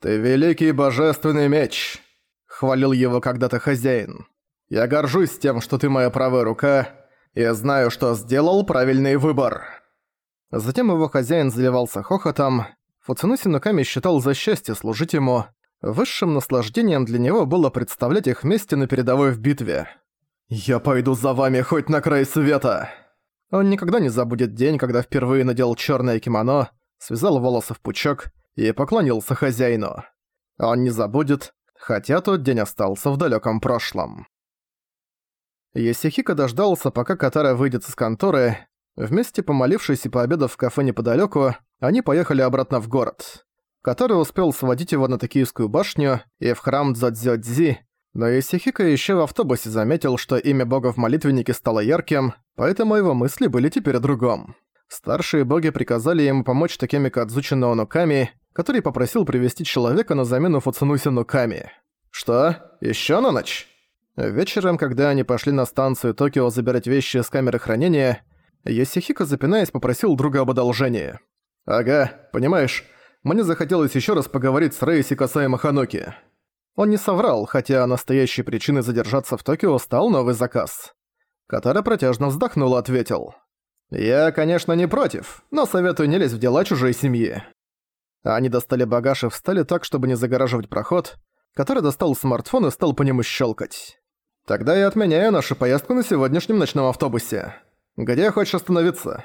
«Ты великий божественный меч!» — хвалил его когда-то хозяин. «Я горжусь тем, что ты моя правая рука, и знаю, что сделал правильный выбор». Затем его хозяин заливался хохотом. Фуцинуси Нуками считал за счастье служить ему. Высшим наслаждением для него было представлять их вместе на передовой в битве. «Я пойду за вами хоть на край света!» Он никогда не забудет день, когда впервые надел черное кимоно, связал волосы в пучок и поклонился хозяину. Он не забудет, хотя тот день остался в далеком прошлом. Есихика дождался, пока Катара выйдет из конторы. Вместе помолившись и пообедав в кафе неподалеку, они поехали обратно в город. Катара успел сводить его на Токийскую башню и в храм Дзодзёдзи, но Исихика еще в автобусе заметил, что имя бога в молитвеннике стало ярким, поэтому его мысли были теперь о другом. Старшие боги приказали ему помочь такими Кадзучи Наонуками, который попросил привести человека на замену Фуцунуси Нуками. «Что? Ещё на ночь?» Вечером, когда они пошли на станцию Токио забирать вещи с камеры хранения, Йосихико, запинаясь, попросил друга об одолжении. «Ага, понимаешь, мне захотелось ещё раз поговорить с Рейси касаемо Ханоки». Он не соврал, хотя настоящей причиной задержаться в Токио стал новый заказ. Катара протяжно вздохнул и ответил. «Я, конечно, не против, но советую не лезть в дела чужой семьи». Они достали багаж и встали так, чтобы не загораживать проход. Который достал смартфон и стал по нему щелкать. «Тогда я отменяю нашу поездку на сегодняшнем ночном автобусе. Где хочешь остановиться?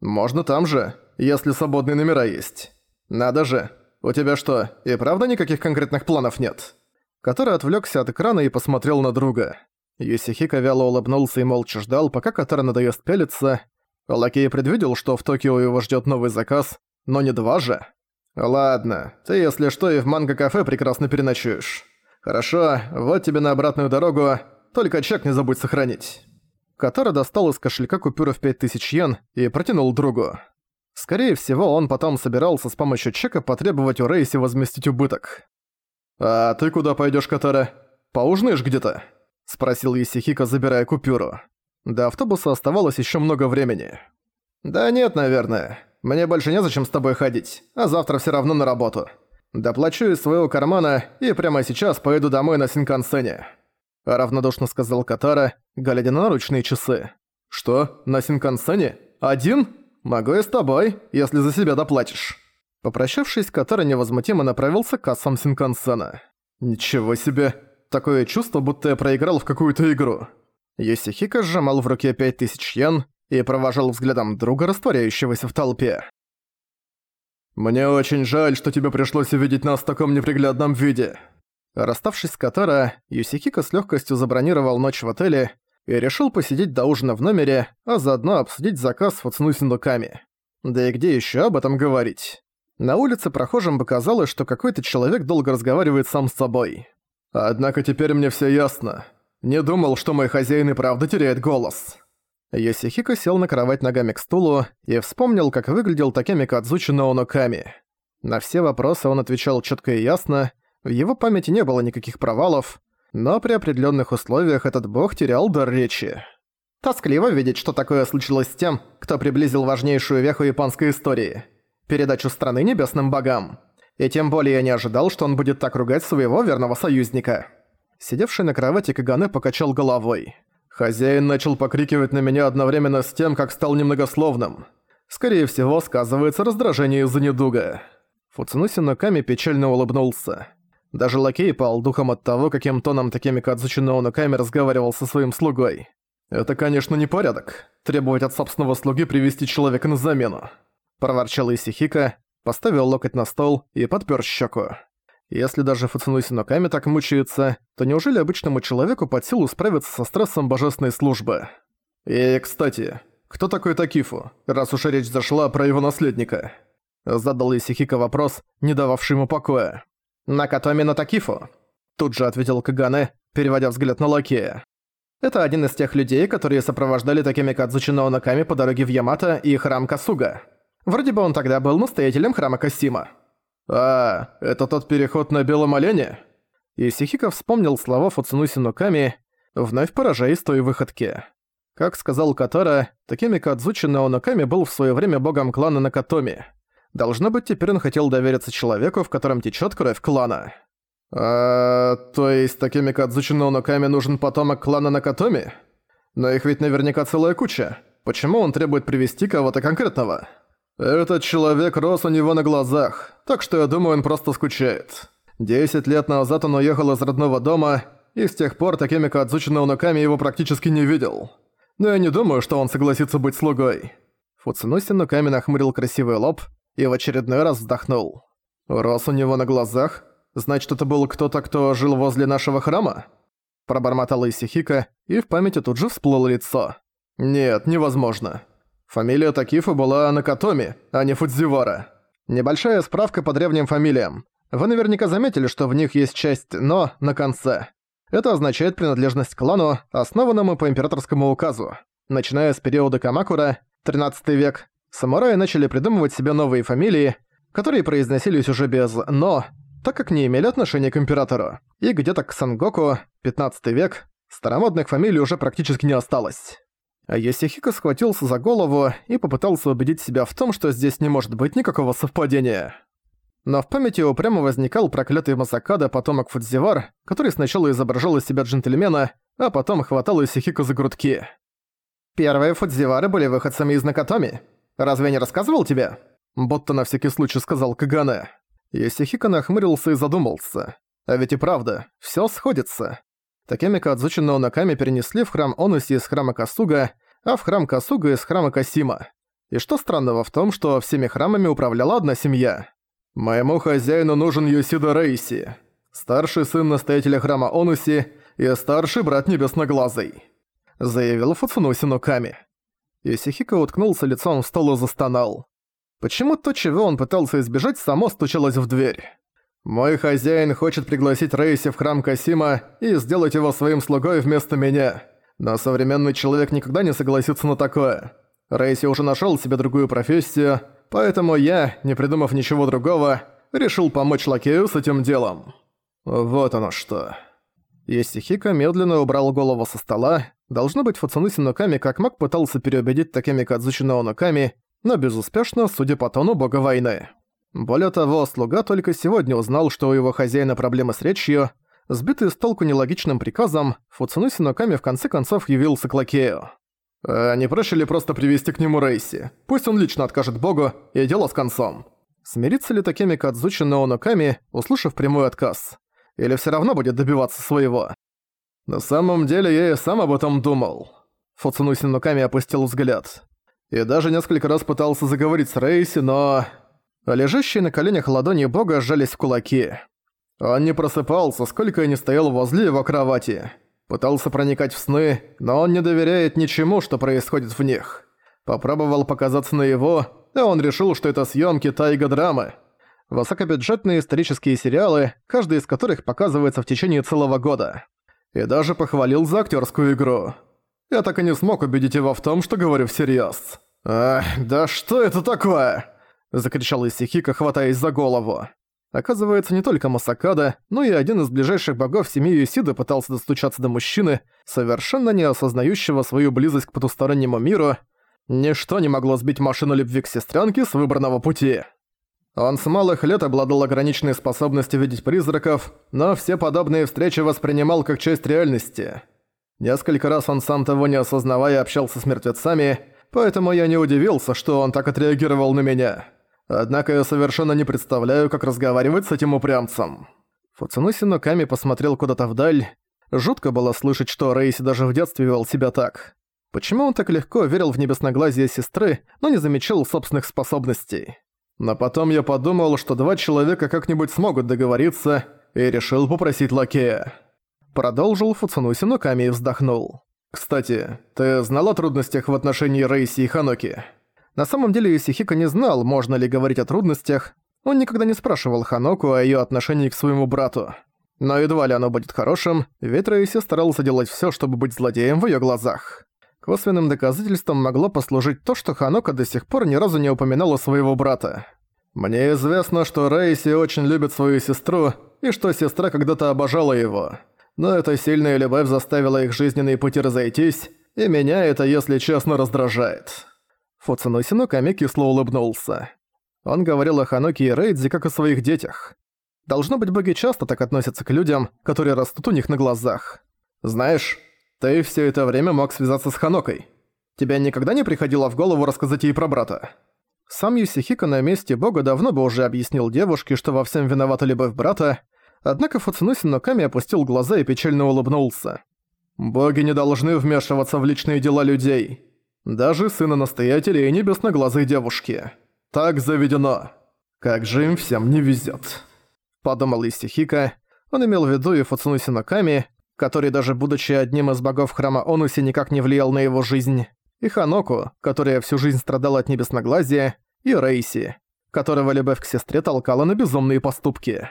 Можно там же, если свободные номера есть. Надо же, у тебя что, и правда никаких конкретных планов нет?» который отвлекся от экрана и посмотрел на друга. Юсихика вяло улыбнулся и молча ждал, пока Катара надоест пялиться. Лакей предвидел, что в Токио его ждет новый заказ, но не два же. «Ладно, ты, если что, и в манго-кафе прекрасно переночуешь. Хорошо, вот тебе на обратную дорогу, только чек не забудь сохранить». Катара достал из кошелька купюру в 5000 йен и протянул другу. Скорее всего, он потом собирался с помощью чека потребовать у Рейси возместить убыток. «А ты куда пойдёшь, Катара? Поужинаешь где-то?» – спросил Исихика, забирая купюру. До автобуса оставалось ещё много времени. «Да нет, наверное. Мне больше незачем с тобой ходить, а завтра всё равно на работу. Доплачу из своего кармана и прямо сейчас поеду домой на Синкансене», – равнодушно сказал Катара, глядя на наручные часы. «Что, на Синкансене? Один? Могу и с тобой, если за себя доплатишь». Попрощавшись, Катара невозмутимо направился к кассам Синкансена. «Ничего себе! Такое чувство, будто я проиграл в какую-то игру». Йосихико сжимал в руке 5000 йен и провожал взглядом друга, растворяющегося в толпе. «Мне очень жаль, что тебе пришлось увидеть нас в таком неприглядном виде». Расставшись с Катара, Юсихико с легкостью забронировал ночь в отеле и решил посидеть до ужина в номере, а заодно обсудить заказ с Фуцнусиндуками. Да и где еще об этом говорить? На улице прохожим показалось, что какой-то человек долго разговаривает сам с собой. Однако теперь мне все ясно. Не думал, что мой хозяин и правда теряет голос. Йосихико сел на кровать ногами к стулу и вспомнил, как выглядел Такеми Кадзучи на Оноками. На все вопросы он отвечал четко и ясно, в его памяти не было никаких провалов, но при определенных условиях этот бог терял дар речи. Тоскливо видеть, что такое случилось с тем, кто приблизил важнейшую веху японской истории – передачу страны небесным богам. И тем более я не ожидал, что он будет так ругать своего верного союзника. Сидевший на кровати Кагане покачал головой. Хозяин начал покрикивать на меня одновременно с тем, как стал немногословным. Скорее всего, сказывается раздражение из-за недуга. Фуцинуси Ноками печально улыбнулся. Даже лакей пал духом от того, каким тоном такими Кадзучи Ноками разговаривал со своим слугой. Это, конечно, не порядок. Требовать от собственного слуги привести человека на замену проворчал Исихика, поставил локоть на стол и подпёр щеку. Если даже Фуцинуси Ноками так мучается, то неужели обычному человеку под силу справиться со стрессом божественной службы? И, кстати, кто такой Такифу, раз уж речь зашла про его наследника? Задал Исихика вопрос, не дававший ему покоя. «Накатоми на Такифу», тут же ответил Кагане, переводя взгляд на Лакея. Это один из тех людей, которые сопровождали такими Кадзучи Наонаками по дороге в Ямато и храм Касуга. Вроде бы он тогда был настоятелем храма Касима. «А, это тот переход на белом олене?» Исихико вспомнил слова Фуцунуси Ноками, вновь поражаясь той выходке. Как сказал Катара, такими Кадзучи Наоноками был в свое время богом клана Накатоми. Должно быть, теперь он хотел довериться человеку, в котором течет кровь клана. А, то есть такими Кадзучи Ноками нужен потомок клана Накатоми? Но их ведь наверняка целая куча. Почему он требует привести кого-то конкретного? Этот человек рос у него на глазах, так что я думаю, он просто скучает. Десять лет назад он уехал из родного дома, и с тех пор такими Кадзучи Ноками его практически не видел. Но я не думаю, что он согласится быть слугой. Фуцинуси Ноками нахмурил красивый лоб и в очередной раз вздохнул. Рос у него на глазах? Значит, это был кто-то, кто жил возле нашего храма? Пробормотала Исихика, и в памяти тут же всплыло лицо. Нет, невозможно. Фамилия Такифа была Накатоми, а не Фудзивара. Небольшая справка по древним фамилиям. Вы наверняка заметили, что в них есть часть «но» на конце. Это означает принадлежность клану, основанному по императорскому указу. Начиная с периода Камакура, 13 век, самураи начали придумывать себе новые фамилии, которые произносились уже без «но», так как не имели отношения к императору. И где-то к Сангоку, 15 век, старомодных фамилий уже практически не осталось. А Йосихико схватился за голову и попытался убедить себя в том, что здесь не может быть никакого совпадения. Но в памяти упрямо возникал проклятый Масакада, потомок Фудзивар, который сначала изображал из себя джентльмена, а потом хватал Исихико за грудки. «Первые Фудзивары были выходцами из Накатоми. Разве я не рассказывал тебе?» Будто на всякий случай сказал Кагане. Исихико нахмурился и задумался. А ведь и правда, всё сходится. Такими Кадзучи Наонаками перенесли в храм Онуси из храма Касуга, а в храм Касуга из храма Касима. И что странного в том, что всеми храмами управляла одна семья? «Моему хозяину нужен Юсида Рейси, старший сын настоятеля храма Онуси и старший брат Небесноглазый», заявил Фуцунуси Нуками. Исихико уткнулся лицом в стол и застонал. Почему то, чего он пытался избежать, само стучалось в дверь? «Мой хозяин хочет пригласить Рейси в храм Касима и сделать его своим слугой вместо меня. Но современный человек никогда не согласится на такое. Рейси уже нашел себе другую профессию, поэтому я, не придумав ничего другого, решил помочь лакею с этим делом. Вот оно что». Есихика медленно убрал голову со стола. Должно быть, Фуцунуси Ноками как мог пытался переубедить такими Кадзучи Наоноками, но безуспешно, судя по тону бога войны. Более того, слуга только сегодня узнал, что у его хозяина проблемы с речью. Сбитый с толку нелогичным приказом, Фуцунуси Ноками в конце концов явился к лакею. «А не проще просто привести к нему Рейси? Пусть он лично откажет богу, и дело с концом». Смирится ли такими Кадзучи Наоноками, услышав прямой отказ? Или все равно будет добиваться своего? На самом деле я и сам об этом думал. Фуцунуси Ноками опустил взгляд. И даже несколько раз пытался заговорить с Рейси, но... Лежащие на коленях ладони бога сжались в кулаки. Он не просыпался, сколько я не стоял возле его кровати. Пытался проникать в сны, но он не доверяет ничему, что происходит в них. Попробовал показаться на его, а он решил, что это съемки тайга-драмы. Высокобюджетные исторические сериалы, каждый из которых показывается в течение целого года. И даже похвалил за актерскую игру. Я так и не смог убедить его в том, что говорю всерьез. «Ах, да что это такое?» – закричал Исихика, хватаясь за голову. Оказывается, не только Масакада, но и один из ближайших богов семьи Юсида пытался достучаться до мужчины, совершенно не осознающего свою близость к потустороннему миру. Ничто не могло сбить машину любви к сестренке с выбранного пути. Он с малых лет обладал ограниченной способностью видеть призраков, но все подобные встречи воспринимал как часть реальности. Несколько раз он сам того не осознавая общался с мертвецами, поэтому я не удивился, что он так отреагировал на меня. Однако я совершенно не представляю, как разговаривать с этим упрямцем. Фуцунуси Ноками посмотрел куда-то вдаль. Жутко было слышать, что Рейси даже в детстве вел себя так. Почему он так легко верил в небесноглазие сестры, но не замечал собственных способностей? Но потом я подумал, что два человека как-нибудь смогут договориться, и решил попросить лакея. Продолжил Фуцунуси Ноками и вздохнул. «Кстати, ты знал о трудностях в отношении Рейси и Ханоки?» На самом деле Исихика не знал, можно ли говорить о трудностях. Он никогда не спрашивал Ханоку о её отношении к своему брату. Но едва ли оно будет хорошим, ведь Рейси старался делать всё, чтобы быть злодеем в её глазах. Косвенным доказательством могло послужить то, что Ханока до сих пор ни разу не упоминала своего брата. «Мне известно, что Рейси очень любит свою сестру, и что сестра когда-то обожала его. Но эта сильная любовь заставила их жизненные пути разойтись, и меня это, если честно, раздражает». Фуцуноси Ноками кисло улыбнулся. Он говорил о Ханоке и Рейдзе как о своих детях. Должно быть, боги часто так относятся к людям, которые растут у них на глазах. Знаешь, ты все это время мог связаться с Ханокой. Тебе никогда не приходило в голову рассказать ей про брата? Сам Юсихико на месте бога давно бы уже объяснил девушке, что во всем виновата любовь брата, однако Фуцинуси Ноками опустил глаза и печально улыбнулся. «Боги не должны вмешиваться в личные дела людей. Даже сына настоятеля и небесноглазой девушки. Так заведено. Как же им всем не везет. Подумал Исихика. Он имел в виду и Фуцунуси Ноками, который даже будучи одним из богов храма Онуси никак не влиял на его жизнь, и Ханоку, которая всю жизнь страдала от небесноглазия, и Рейси, которого любовь к сестре толкала на безумные поступки.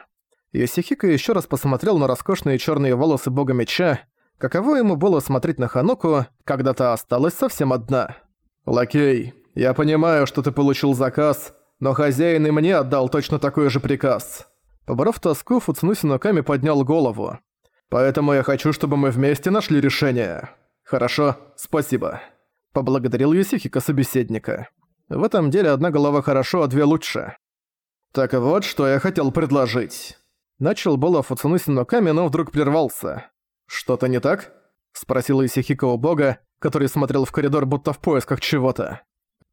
Исихика еще раз посмотрел на роскошные черные волосы бога меча, Каково ему было смотреть на Ханоку, когда та осталась совсем одна? «Лакей, я понимаю, что ты получил заказ, но хозяин и мне отдал точно такой же приказ». Поборов тоску, Фуцунуси Ноками поднял голову. «Поэтому я хочу, чтобы мы вместе нашли решение». «Хорошо, спасибо». Поблагодарил Юсихика собеседника. В этом деле одна голова хорошо, а две лучше. «Так вот, что я хотел предложить». Начал было Фуцунуси Ноками, но вдруг прервался. «Что-то не так?» – спросил Исихико у бога, который смотрел в коридор будто в поисках чего-то.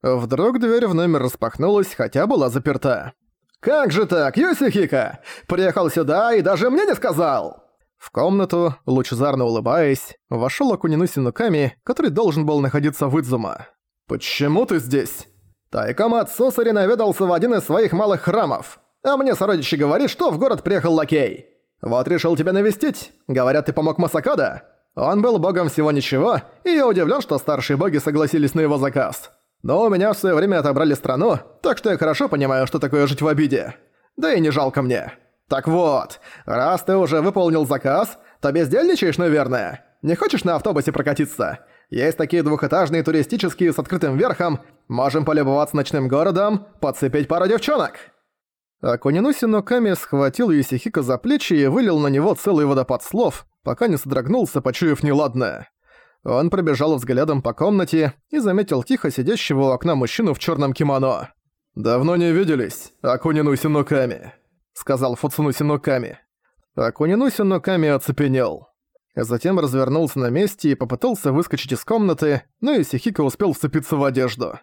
Вдруг дверь в номер распахнулась, хотя была заперта. «Как же так, Юсихика? Приехал сюда и даже мне не сказал!» В комнату, лучезарно улыбаясь, вошёл Акунинуси Нуками, который должен был находиться в Идзума. «Почему ты здесь?» Тайком Сосари наведался в один из своих малых храмов. А мне сородичи говорит, что в город приехал лакей. Вот решил тебя навестить. Говорят, ты помог Масакада. Он был богом всего ничего, и я удивлен, что старшие боги согласились на его заказ. Но у меня в свое время отобрали страну, так что я хорошо понимаю, что такое жить в обиде. Да и не жалко мне. Так вот, раз ты уже выполнил заказ, то бездельничаешь, наверное. Не хочешь на автобусе прокатиться? Есть такие двухэтажные туристические с открытым верхом. Можем полюбоваться ночным городом, подцепить пару девчонок. Акунинуси Ноками схватил Юсихика за плечи и вылил на него целый водопад слов, пока не содрогнулся, почуяв неладное. Он пробежал взглядом по комнате и заметил тихо сидящего у окна мужчину в черном кимоно. «Давно не виделись, Акунинуси Ноками», — сказал Фуцунуси Ноками. Акунинуси Ноками оцепенел. Затем развернулся на месте и попытался выскочить из комнаты, но Исихика успел вцепиться в одежду.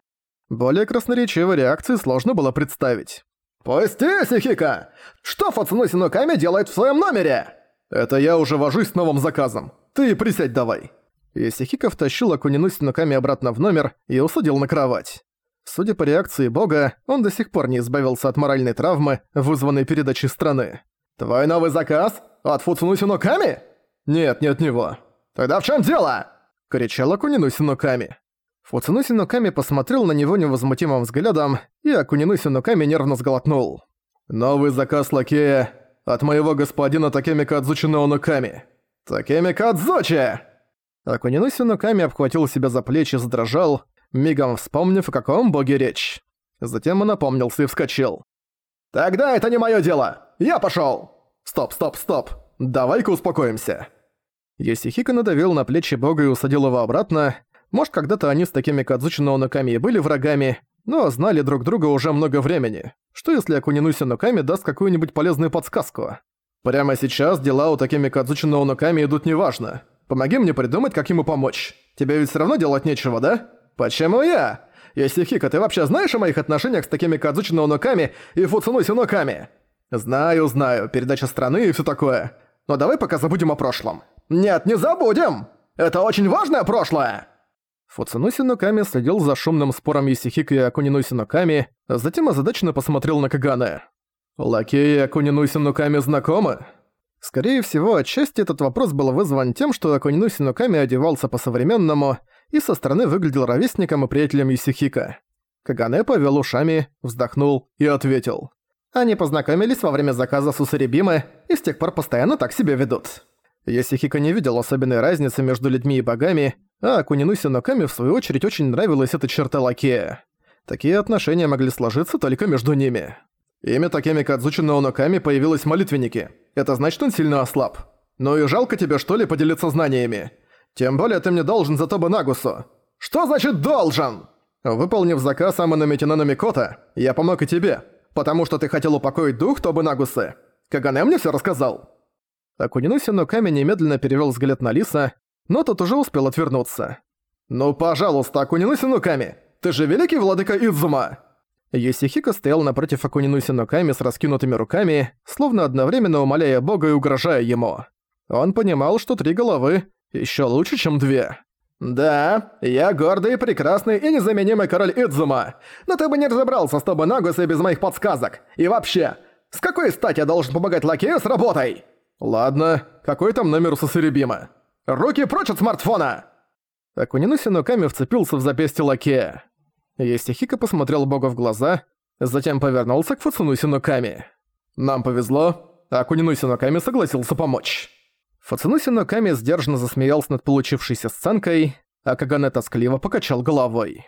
Более красноречивой реакции сложно было представить. «Пусти, Сихика! Что Фацуноси Ноками делает в своем номере?» «Это я уже вожусь с новым заказом. Ты присядь давай». И Сихика втащил Акунинуси Ноками обратно в номер и усадил на кровать. Судя по реакции бога, он до сих пор не избавился от моральной травмы, вызванной передачей страны. «Твой новый заказ? От Фуцунуси Ноками?» «Нет, не от него». «Тогда в чем дело?» — кричал Акунинуси Ноками. Фуцинуси Ноками посмотрел на него невозмутимым взглядом, и Акунинуси Ноками нервно сглотнул. «Новый заказ лакея от моего господина Такеми Кадзучи Ноками». «Такеми Кадзучи!» Акунинуси Ноками обхватил себя за плечи и задрожал, мигом вспомнив, о каком боге речь. Затем он напомнился и вскочил. «Тогда это не моё дело! Я пошёл!» «Стоп, стоп, стоп! Давай-ка успокоимся!» Есихика надавил на плечи бога и усадил его обратно, может, когда-то они с такими Кадзучи Ноками и были врагами, но знали друг друга уже много времени. Что если Акунинуси Ноками даст какую-нибудь полезную подсказку? Прямо сейчас дела у такими Кадзучи Ноками идут неважно. Помоги мне придумать, как ему помочь. Тебе ведь все равно делать нечего, да? Почему я? Хика, ты вообще знаешь о моих отношениях с такими Кадзучи Ноками и Фуцунуси Ноками? Знаю, знаю, передача страны и все такое. Но давай пока забудем о прошлом. Нет, не забудем! Это очень важное прошлое! Фуцинуси Ноками следил за шумным спором Исихика и Акунинуси Ноками, а затем озадаченно посмотрел на Кагане. «Лакеи Акунинуси Ноками знакомы?» Скорее всего, отчасти этот вопрос был вызван тем, что Акунинуси Ноками одевался по-современному и со стороны выглядел ровесником и приятелем Исихика. Кагане повел ушами, вздохнул и ответил. Они познакомились во время заказа Сусарибимы и с тех пор постоянно так себя ведут. Ясихика не видел особенной разницы между людьми и богами, а Кунинуси Ноками в свою очередь очень нравилась эта черта лакея. Такие отношения могли сложиться только между ними. Имя Такеми Кадзучи Ноками появилось в молитвеннике. Это значит, он сильно ослаб. Ну и жалко тебе, что ли, поделиться знаниями. Тем более ты мне должен за Тоба Нагусу. Что значит «должен»? Выполнив заказ Амана Митинана Микота, я помог и тебе, потому что ты хотел упокоить дух Тобы Нагусы. Кагане мне все рассказал». Акунинуси Ноками немедленно перевел взгляд на Лиса, но тот уже успел отвернуться. «Ну, пожалуйста, Акунинуси Ноками, ты же великий владыка Идзума!» Йосихико стоял напротив Акунинуси Ноками с раскинутыми руками, словно одновременно умоляя бога и угрожая ему. Он понимал, что три головы еще лучше, чем две. «Да, я гордый, прекрасный и незаменимый король Идзума, но ты бы не разобрался с Тобой Нагусой без моих подсказок. И вообще, с какой стати я должен помогать лакею с работой?» «Ладно, какой там номер у Сосеребима?» «Руки прочь от смартфона!» Акунинуси Ноками вцепился в запястье лакея. Есихико посмотрел бога в глаза, затем повернулся к Фуцунуси Ноками. «Нам повезло, Акунинуси Ноками согласился помочь». Фуцунуси Ноками сдержанно засмеялся над получившейся сценкой, а Кагане тоскливо покачал головой.